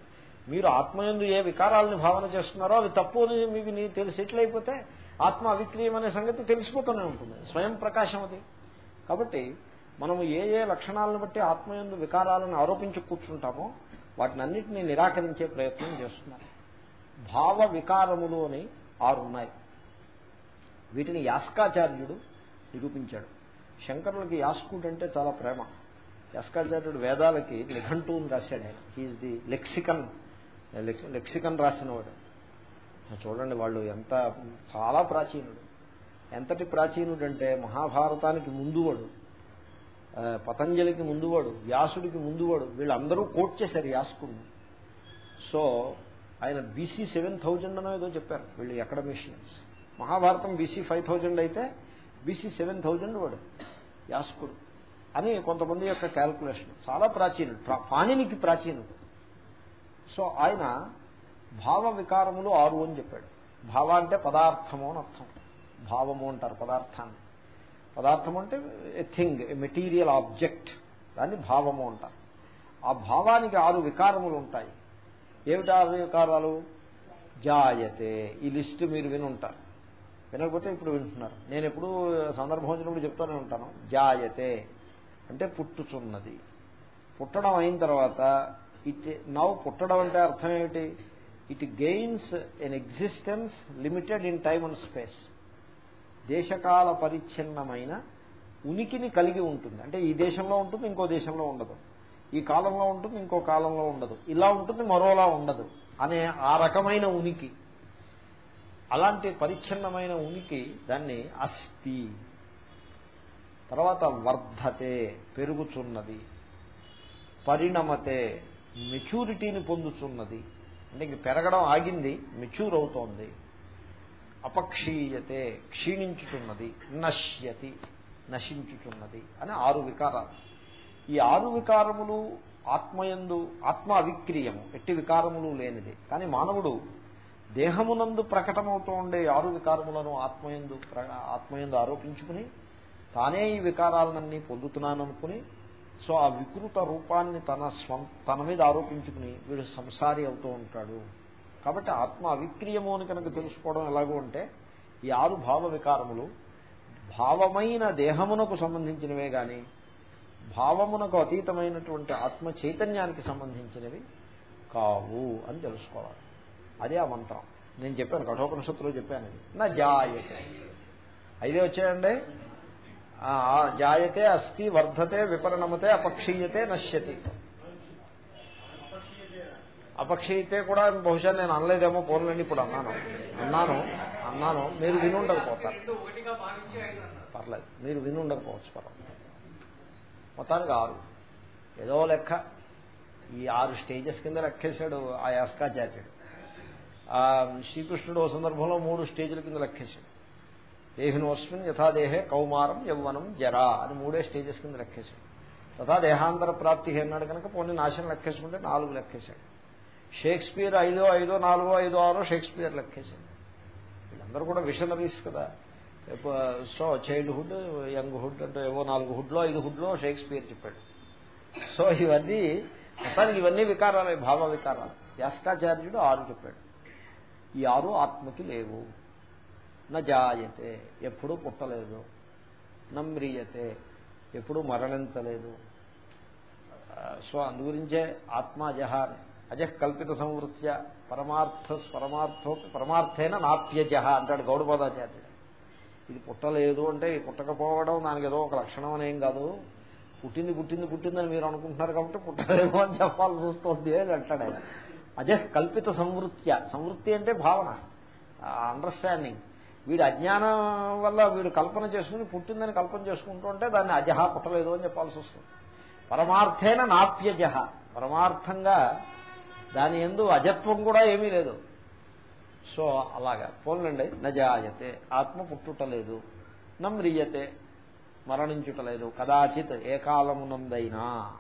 మీరు ఆత్మయందు ఏ వికారాలను భావన చేస్తున్నారో అవి తప్పు అని మీకు నీ తెలిసి అయిపోతే ఆత్మ అవిక్రియం అనే సంగతి తెలిసిపోతూనే ఉంటుంది. స్వయం ప్రకాశం అది. కాబట్టి మనము ఏ ఏ లక్షణాలను బట్టి ఆత్మయందు వికారాలను ఆరోపించి కూర్చుంటామో వాటిని అన్నింటినీ నిరాకరించే ప్రయత్నం చేస్తున్నారు. భావ వికారములు అని ఆరున్నాయి వీటిని యాస్కాచార్యుడు నిరూపించాడు. శంకరులకి యాస్కుడు అంటే చాలా ప్రేమ. యాస్కాచార్యుడు వేదాలకి నిఘంటువుని రాశాడు ఆయన. He is the lexicon lexicon రాసినవాడు. చూడండి వాళ్ళు ఎంత చాలా ప్రాచీనుడు. ఎంతటి ప్రాచీనుడు అంటే మహాభారతానికి ముందువాడు. పతంజలికి ముందువాడు వ్యాసుడికి ముందువాడు వీళ్ళందరూ కోట్ చేశారు యాస్కుడిని సో ఆయన బీసీ సెవెన్ థౌజండ్ అనో ఏదో చెప్పారు వీళ్ళు academicians Mahabharatam BC five thousand అయితే బీసీ సెవెన్ థౌజండ్ వాడు యాసుకుడు. అని కొంతమంది యొక్క క్యాల్కులేషన్. చాలా ప్రాచీనుడు. పాణినికి ప్రాచీనుడు. సో ఆయన భావ వికారములు ఆరు అని చెప్పాడు. భావ అంటే పదార్థము అని అర్థం. భావము అంటారు పదార్థాన్ని. పదార్థం అంటే a thing a material object. దాన్ని భావము అంటారు. ఆ భావానికి ఆరు వికారములు ఉంటాయి. ఏమిటి ఆరు వికారాలు? జాయతే. ఈ లిస్ట్ మీరు వినుంటారు వినకపోతే ఇప్పుడు వింటున్నారు. నేను ఎప్పుడు సందర్భం వచ్చినప్పుడు చెప్తూనే ఉంటాను. జాయతే. అంటే పుట్టుచున్నది. పుట్టడం అయిన తర్వాత ఇట్ నవ్ పుట్టడం అంటే అర్థం ఏమిటి? It gains an existence limited in time and space. దేశకాల పరిచ్ఛిన్నమైన ఉనికిని కలిగి ఉంటుంది. అంటే ఈ దేశంలో ఉంటుంది ఇంకో దేశంలో ఉండదు. ఈ కాలంలో ఉంటుంది ఇంకో కాలంలో ఉండదు. ఇలా ఉంటుంది మరోలా ఉండదు అనే ఆ రకమైన ఉనికి. అలాంటి పరిచ్ఛిన్నమైన ఉనికి దాన్ని అస్థి తర్వాత వర్ధతే పెరుగుచున్నది. పరిణమతే మెచ్యూరిటీని పొందుతున్నది అంటే ఇంక పెరగడం ఆగింది మెచ్యూర్ అవుతోంది. అపక్షీయతే క్షీణించుతున్నది నశ్యతి నశించుతున్నది అని ఆరు వికారాలు. ఈ ఆరు వికారములు ఆత్మయందు ఆత్మ అవిక్రీయము ఎట్టి వికారములు లేనిది. కానీ మానవుడు దేహమునందు ప్రకటమవుతూ ఉండే ఆరు వికారములను ఆత్మయందు ఆత్మయందు ఆరోపించుకుని తానే ఈ వికారాలన్నీ పొందుతున్నాననుకుని సో ఆ వికృత రూపాన్ని తన స్వం తన మీద ఆరోపించుకుని వీడు సంసారి అవుతూ ఉంటాడు. కాబట్టి ఆత్మ అవిక్రియము అని కనుక తెలుసుకోవడం ఎలాగో అంటే ఈ ఆరు భావ వికారములు భావమైన దేహమునకు సంబంధించినవే గాని భావమునకు అతీతమైనటువంటి ఆత్మ చైతన్యానికి సంబంధించినవి కావు అని తెలుసుకోవాలి. అదే ఆ మంత్రం. నేను చెప్పాను కఠోపనిషత్తులో చెప్పాను. నా జాయతే అయితే వచ్చాయండి? జాయతే అస్థి వర్ధతే విపరణమతే అపక్షీయతే నశ్యతి. అపక్షీయతే కూడా బహుశా నేను అనలేదేమో పోలండి ఇప్పుడు అన్నాను. అన్నాను అన్నాను. మీరు వినుండకపోతారు. పర్లేదు మీరు వినుండకపోవచ్చు పర్వాలేదు. మొత్తానికి ఆరు. ఏదో లెక్క. ఈ ఆరు స్టేజెస్ కింద లెక్కేశాడు ఆ యాస్కాచార్యుడు. శ్రీకృష్ణుడు ఓ సందర్భంలో మూడు స్టేజ్ల కింద లెక్కేశాడు. దేహినోస్మిన్ యథాదేహే కౌమారం యవ్వనం జరా అని మూడే స్టేజెస్ కింద లెక్కేశాడు. తథా దేహాంతర ప్రాప్తి అన్నాడు కనుక పోనీ నాశనం లెక్కేసుకుంటే నాలుగు లెక్కేశాడు. షేక్స్పియర్ ఐదో ఐదో నాలుగో ఐదో ఆరో షేక్స్పియర్ లెక్కేశాడు. వీళ్ళందరూ కూడా విషనరీస్ కదా. సో చైల్డ్హుడ్ యంగ్ హుడ్ అంటే ఏవో నాలుగు హుడ్లో ఐదు హుడ్లో షేక్స్పియర్ చెప్పాడు. సో ఇవన్నీ మొత్తానికి ఇవన్నీ వికారాలే భావ వికారాలు యాస్కాచార్యుడు ఆరు చెప్పాడు. ఈ ఆరు ఆత్మకి లేవు. జాయతే ఎప్పుడూ పుట్టలేదు. నమ్రియతే ఎప్పుడూ మరణించలేదు. సో అందుగురించే ఆత్మాజహ అజహ్ కల్పిత సంవృత్య పరమార్థ పరమార్థో పరమార్థేన నాప్యజహ అంటాడు గౌడపదాచార్యుడు. ఇది పుట్టలేదు అంటే పుట్టకపోవడం దానికి ఏదో ఒక లక్షణం అనేం కాదు. పుట్టింది పుట్టింది పుట్టిందని మీరు అనుకుంటున్నారు కాబట్టి పుట్టలేదు అని చెప్పాల్సి వస్తుంది అని అంటాడు ఆయన. కల్పిత సంవృత్య సంవృత్తి అంటే భావన అండర్స్టాండింగ్ వీడి అజ్ఞానం వల్ల వీడు కల్పన చేసుకుని పుట్టిందని కల్పన చేసుకుంటూ ఉంటే దాన్ని అజహ పుట్టలేదు అని చెప్పాల్సి వస్తుంది. పరమార్థేన నాప్యజహ. పరమార్థంగా దాని ఎందు అజత్వం కూడా ఏమీ లేదు. సో అలాగా. పోన్లండి. నజాయతే. ఆత్మ పుట్టుటలేదు. నమ్రియతే. మరణించుటలేదు. కదాచిత్ ఏ కాలమునందైనా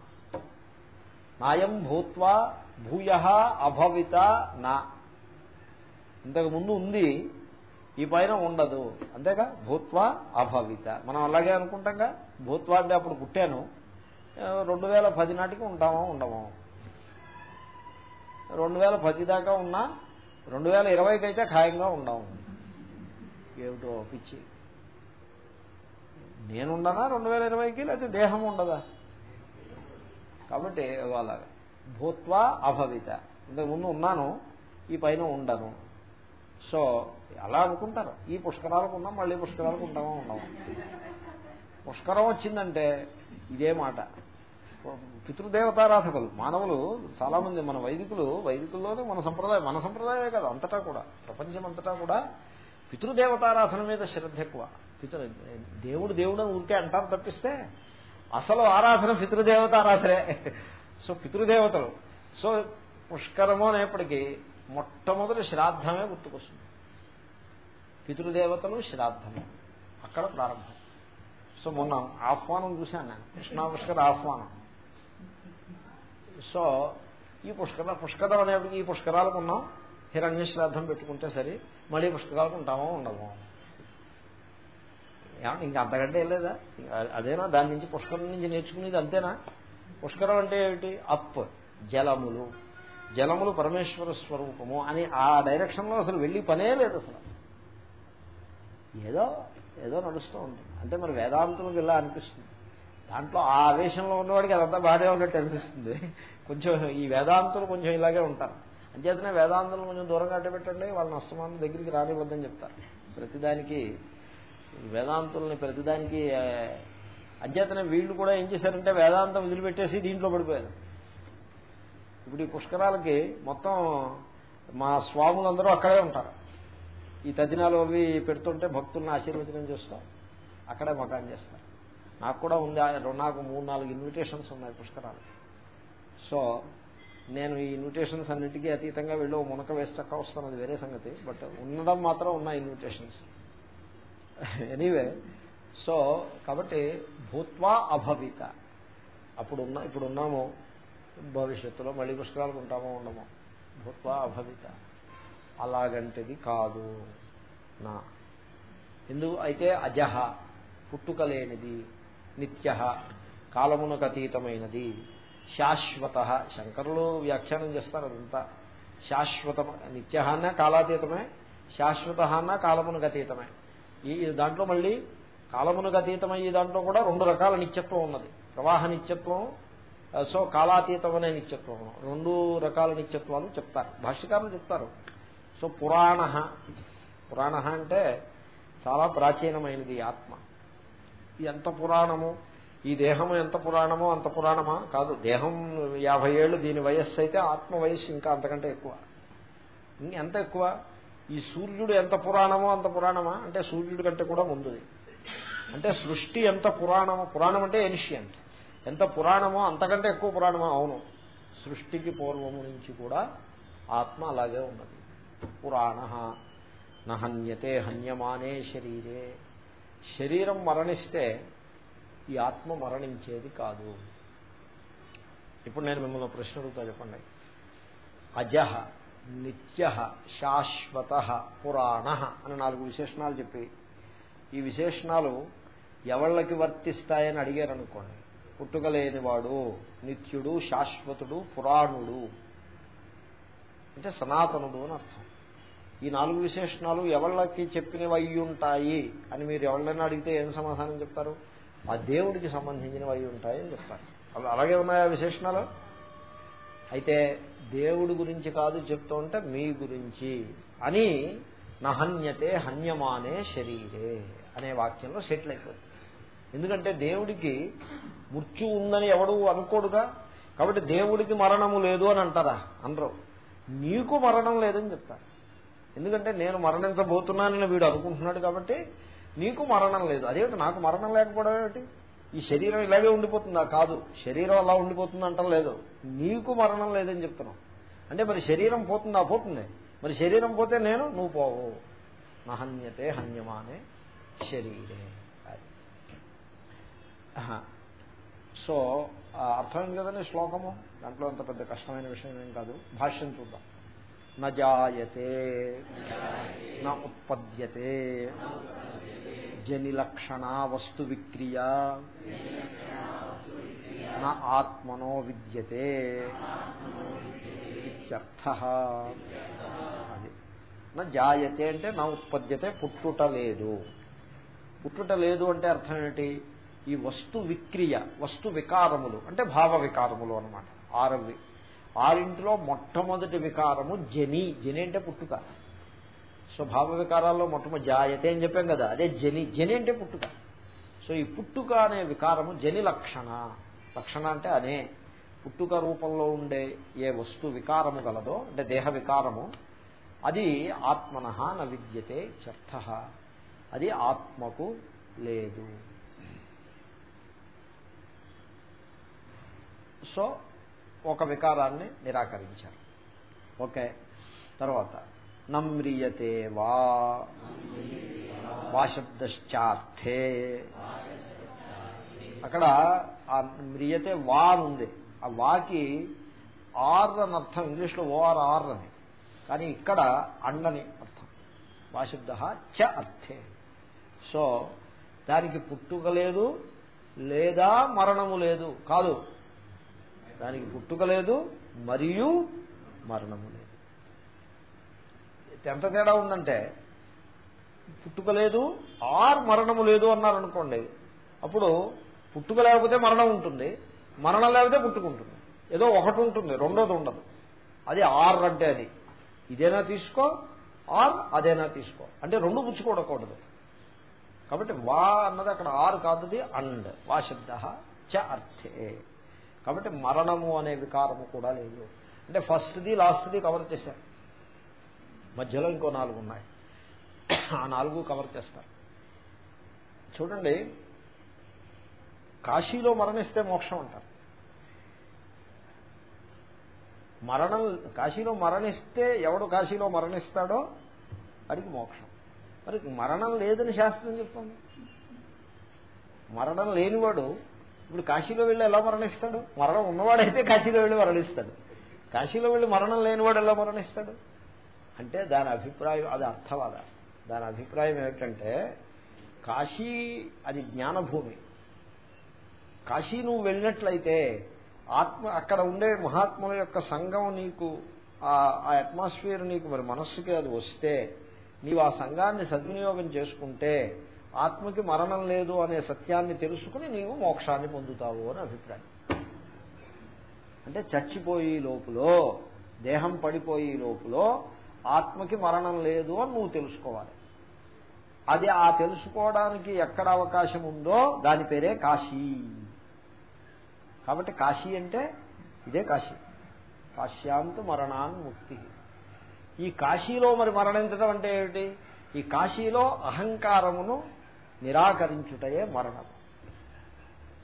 నాయం భూత్వా భూయ అభవిత నా. ఇంతకుముందు ఉంది. ఈ పైన ఉండదు. అంతేగా? భూత్వా అభవిత. మనం అలాగే అనుకుంటాంగా? భూత్వా అంటే అప్పుడు పుట్టాను. రెండు వేల పది నాటికి ఉంటామో? ఉండమో? రెండు వేల పది దాకా ఉన్నా రెండు వేల ఇరవైకి అయితే ఖాయంగా ఉండము. ఏమిటో పిచ్చి. నేనుండనా రెండు వేల ఇరవైకి? లేకపోతే దేహం ఉండదా? కాబట్టి అలాగా. భూత్వా అభవిత. ఇంతకుముందు ఉన్నాను ఈ పైన ఉండను. సో అలా అనుకుంటారు. ఈ పుష్కరాలకు ఉన్నాం మళ్ళీ పుష్కరాలకు ఉంటామో ఉండము? పుష్కరం వచ్చిందంటే ఇదే మాట. పితృదేవతారాధకులు మానవులు చాలా మంది మన వైదికులు వైదికుల్లోనే మన సంప్రదాయం మన సంప్రదాయమే కాదు అంతటా కూడా ప్రపంచం అంతటా కూడా పితృదేవతారాధన మీద శ్రద్ధ ఎక్కువ. పితృ దేవుడు దేవుడు ఊరికే అంటారు తప్పిస్తే అసలు ఆరాధన పితృదేవతారాధనే. సో పితృదేవతలు. సో పుష్కరము అనేప్పటికీ మొట్టమొదటి శ్రాద్ధమే గుర్తుకొస్తుంది. పితృదేవతలు శ్రాద్ధము. అక్కడ ప్రారంభం. సో మొన్న ఆహ్వానం చూశాను నేను. కృష్ణా పుష్కర ఆహ్వానం. సో ఈ పుష్కర పుష్కరం అనేప్పటికీ ఈ పుష్కరాలకు ఉన్నాం. హిరణ్య శ్రాద్ధం పెట్టుకుంటే సరే మళ్ళీ పుష్కరాలకు ఉంటామో ఉండమో. ఇంకా అంతకంటే లేదా? అదేనా? దాని నుంచి పుష్కరం నుంచి నేర్చుకునేది అంతేనా? పుష్కరం అంటే ఏమిటి? అప్ జలములు. జలములు పరమేశ్వర స్వరూపము అని ఆ డైరెక్షన్లో అసలు వెళ్ళి పనే లేదు అసలు. ఏదో ఏదో నడుస్తూ ఉంటుంది. అంటే మరి వేదాంతం ఇలా అనిపిస్తుంది. దాంట్లో ఆ ఆవేశంలో ఉన్నవాడికి అదంతా బాగానే ఉన్నట్టు అనిపిస్తుంది. కొంచెం ఈ వేదాంతులు కొంచెం ఇలాగే ఉంటారు. అంచేతనే వేదాంతులు కొంచెం దూరంగా అడ్డబెట్టండి వాళ్ళని అస్తమానం దగ్గరికి రానివ్వద్దని చెప్తారు. ప్రతిదానికి వేదాంతుల్ని ప్రతిదానికి అంచేతనే వీళ్ళు కూడా ఏం చేశారంటే వేదాంతం వదిలిపెట్టేసి దీంట్లో పడిపోయారు. ఇప్పుడు ఈ పుష్కరాలకి మొత్తం మా స్వాములందరూ అక్కడే ఉంటారు. ఈ తదినాలు అవి పెడుతుంటే భక్తుల్ని ఆశీర్వచనం చేస్తాం. అక్కడే మకాన్ చేస్తారు. నాకు కూడా ఉంది నాకు మూడు నాలుగు ఇన్విటేషన్స్ ఉన్నాయి పుష్కరాలు. సో నేను ఈ ఇన్విటేషన్స్ అన్నిటికీ అతీతంగా వెళ్ళి మునక వేస్తక్క వస్తాను అది వేరే సంగతి. బట్ ఉండడం మాత్రం ఉన్నాయి ఇన్విటేషన్స్ ఎనీవే సో కాబట్టి భూత్వా అభవిత అప్పుడు ఉన్న ఇప్పుడు ఉన్నాము భవిష్యత్తులో మళ్ళీ పుష్కరాలకు ఉంటామో ఉండమో. భూత్వా అభవిత అలాగంటిది కాదు. నా. ఎందు అయితే అజహ పుట్టుక లేనిది నిత్య కాలమునకు అతీతమైనది శాశ్వత శంకరులు వ్యాఖ్యానం చేస్తారు అదంతా. శాశ్వత నిత్యహాన్న కాలాతీతమే శాశ్వత అన్న కాలమునకు అతీతమే ఈ దాంట్లో మళ్ళీ కాలమునకు అతీతమయ్యే దాంట్లో కూడా రెండు రకాల నిత్యత్వం ఉన్నది. ప్రవాహ నిత్యత్వం సో కాలాతీతం అనే నిత్యత్వం. రెండు రకాల నిత్యత్వాలు చెప్తారు. భాష్యకారులు చెప్తారు. సో పురాణ. పురాణ అంటే చాలా ప్రాచీనమైనది ఆత్మ. ఎంత పురాణము? ఈ దేహం ఎంత పురాణమో అంత పురాణమా? కాదు దేహం యాభై ఏళ్ళు దీని వయస్సు అయితే ఆత్మ వయస్సు ఇంకా అంతకంటే ఎక్కువ. ఎంత ఎక్కువ? ఈ సూర్యుడు ఎంత పురాణమో అంత పురాణమా? అంటే సూర్యుడి కంటే కూడా ముందుది. అంటే సృష్టి ఎంత పురాణమో? పురాణం అంటే ఎనిషియంట్ ఎంత పురాణమో అంతకంటే ఎక్కువ పురాణమో? అవును. సృష్టికి పూర్వము నుంచి కూడా ఆత్మ అలాగే ఉన్నది. పురాణ నహన్యతే హన్యమానే శరీరే. శరీరం మరణిస్తే ఈ ఆత్మ మరణించేది కాదు. ఇప్పుడు నేను మిమ్మల్ని ప్రశ్న అడుగుతా చెప్పండి. అజహ నిత్య శాశ్వత పురాణ అని నాలుగు విశేషణాలు చెప్పి ఈ విశేషణాలు ఎవళ్ళకి వర్తిస్తాయని అడిగారనుకోండి. పుట్టుకలేనివాడు నిత్యుడు శాశ్వతుడు పురాణుడు. అంటే సనాతనుడు అని అర్థం. ఈ నాలుగు విశేషణాలు ఎవళ్ళకి చెప్పినవి అయి ఉంటాయి అని మీరు ఎవరినైనా అడిగితే ఏం సమాధానం చెప్తారు? ఆ దేవుడికి సంబంధించినవి అయి ఉంటాయని చెప్తారు అలాగే ఉన్నాయా విశేషణాలు? అయితే దేవుడి గురించి కాదు చెప్తూ ఉంటే మీ గురించి. అని నహన్యతే హన్యమానే శరీరే అనే వాక్యంలో సెటిల్ అయిపోతుంది ఎందుకంటే దేవుడికి మృత్యు ఉందని ఎవడు అనుకోడుగా. కాబట్టి దేవుడికి మరణము లేదు అని అంటారా? అందరూ నీకు మరణం లేదని చెప్తారు. ఎందుకంటే నేను మరణించబోతున్నానని వీడు అనుకుంటున్నాడు కాబట్టి నీకు మరణం లేదు. అదేమిటి? నాకు మరణం లేకపోవడం ఏమిటి? ఈ శరీరం ఇలాగే ఉండిపోతుందా. కాదు. శరీరం అలా ఉండిపోతుంది అంటాం లేదు. నీకు మరణం లేదని చెప్తున్నావు అంటే మరి శరీరం పోతుందా? పోతుంది. మరి శరీరం పోతే నేను నువ్వు పోవు. నహన్యతే హన్యమానే శరీరే. సో అర్థమైంది కదండి శ్లోకము? దాంట్లో అంత పెద్ద కష్టమైన విషయం ఏం కాదు. భాష్యం చూద్దాం. నజాయతే న ఉత్పద్యతే జనిలక్షణ వస్తు విక్రియ నా ఆత్మనో విద్యతే ఇత్యర్థ. అది. నా జాయతే అంటే నా ఉత్పద్యతే పుట్టుట లేదు. పుట్టుట లేదు అంటే అర్థం ఏంటి? ఈ వస్తు విక్రియ వస్తు వికారములు అంటే భావ వికారములు అనమాట ఆరవి ఆరింటిలో మొట్టమొదటి వికారము జని. జని అంటే పుట్టుక. సో భావ వికారాల్లో మొట్టమొదటి జాయతే అని చెప్పాం కదా అదే జని. జని అంటే పుట్టుక. సో ఈ పుట్టుక అనే వికారము జని లక్షణ. లక్షణ అంటే అనే పుట్టుక రూపంలో ఉండే ఏ వస్తు వికారము గలదో అంటే దేహ వికారము అది ఆత్మన న విద్యతే చర్థ. అది ఆత్మకు లేదు. సో ఒక వికారాన్ని నిరాకరించారు. ఓకే తర్వాత నమ్రియతే వా వాశబ్దార్థే అక్కడ ఆ మ్రియతే వా ఉంది. ఆ వాకి ఆర్ అని అర్థం ఇంగ్లీష్లో ఓఆర్ ఆర్ అని. కానీ ఇక్కడ అండని అర్థం. వాశబ్ద చ అర్థే. సో దానికి పుట్టుక లేదు లేదా మరణము లేదు. కాదు దానికి పుట్టుక లేదు మరియు మరణము లేదు. ఎంత తేడా ఉందంటే పుట్టుక లేదు ఆర్ మరణము లేదు అన్నారనుకోండి అప్పుడు పుట్టుక లేకపోతే మరణం ఉంటుంది మరణం లేకపోతే పుట్టుకుంటుంది ఏదో ఒకటి ఉంటుంది రెండోది ఉండదు. అది ఆర్ అంటే అది. ఇదేనా తీసుకో ఆర్ అదేనా తీసుకో. అంటే రెండు పుచ్చుకోడకూడదు. కాబట్టి వా అన్నది అక్కడ ఆర్ కాదుది అండ్ వా శబ్ద చ అర్థే. కాబట్టి మరణము అనే వికారము కూడా లేదు. అంటే ఫస్ట్ది లాస్ట్ది కవర్ చేశారు. మధ్యలో ఇంకో నాలుగు ఉన్నాయి. ఆ నాలుగు కవర్ చేస్తారు. చూడండి కాశీలో మరణిస్తే మోక్షం అంటారు. మరణం కాశీలో మరణిస్తే ఎవడు కాశీలో మరణిస్తాడో వాడికి మోక్షం. మరి మరణం లేదని శాస్త్రం చెప్తుంది. మరణం లేనివాడు ఇప్పుడు కాశీలో వెళ్ళి ఎలా మరణిస్తాడు? మరణం ఉన్నవాడైతే కాశీలో వెళ్ళి మరణిస్తాడు. కాశీలో వెళ్ళి మరణం లేనివాడు ఎలా మరణిస్తాడు? అంటే దాని అభిప్రాయం అది అర్థవాద. దాని అభిప్రాయం ఏమిటంటే కాశీ అది జ్ఞానభూమి. కాశీ నువ్వు వెళ్ళినట్లయితే ఆత్మ అక్కడ ఉండే మహాత్ముల యొక్క సంఘం నీకు ఆ అట్మాస్ఫియర్ నీకు మరి మనస్సుకి అది వస్తే నీవు ఆ సంఘాన్ని సద్వినియోగం చేసుకుంటే ఆత్మకి మరణం లేదు అనే సత్యాన్ని తెలుసుకుని నీవు మోక్షాన్ని పొందుతావు అని అభిప్రాయం. అంటే చచ్చిపోయి లోపులో దేహం పడిపోయి లోపులో ఆత్మకి మరణం లేదు అని నువ్వు తెలుసుకోవాలి. అది ఆ తెలుసుకోవడానికి ఎక్కడ అవకాశం ఉందో దాని పేరే కాశీ. కాబట్టి కాశీ అంటే ఇదే కాశీ. కాశ్యాంత మరణాన్ ముక్తి. ఈ కాశీలో మరి మరణించడం అంటే ఏమిటి? ఈ కాశీలో అహంకారమును నిరాకరించుటయే మరణం.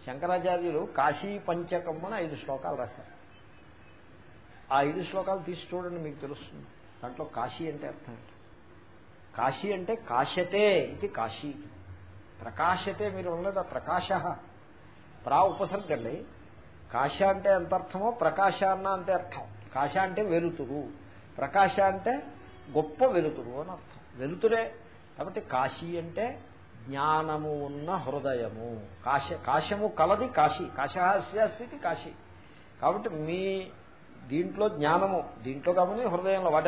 శంకరాచార్యులు కాశీ పంచకం అని ఐదు శ్లోకాలు రాశారు. ఆ ఐదు శ్లోకాలు తీసి చూడండి మీకు తెలుస్తుంది. దాంట్లో కాశీ అంటే అర్థం ఏంటి? కాశీ అంటే కాశతే ఇది కాశీ. ప్రకాశతే మీరు ఉండలేదా ప్రకాశ. ప్రా ఉపసర్గండి. కాశ అంటే ఎంత అర్థమో ప్రకాశ అన్న అంటే అర్థం. కాశ అంటే వెలుతురు. ప్రకాశ అంటే గొప్ప వెలుతురు అని అర్థం. వెలుతురే. కాబట్టి కాశీ అంటే జ్ఞానము ఉన్న హృదయము. కాశ కాశము కలది కాశీ. కాశహాస్యాస్థితి కాశీ. కాబట్టి మీ దీంట్లో జ్ఞానము దీంట్లో కాబట్టి హృదయంలో వాటి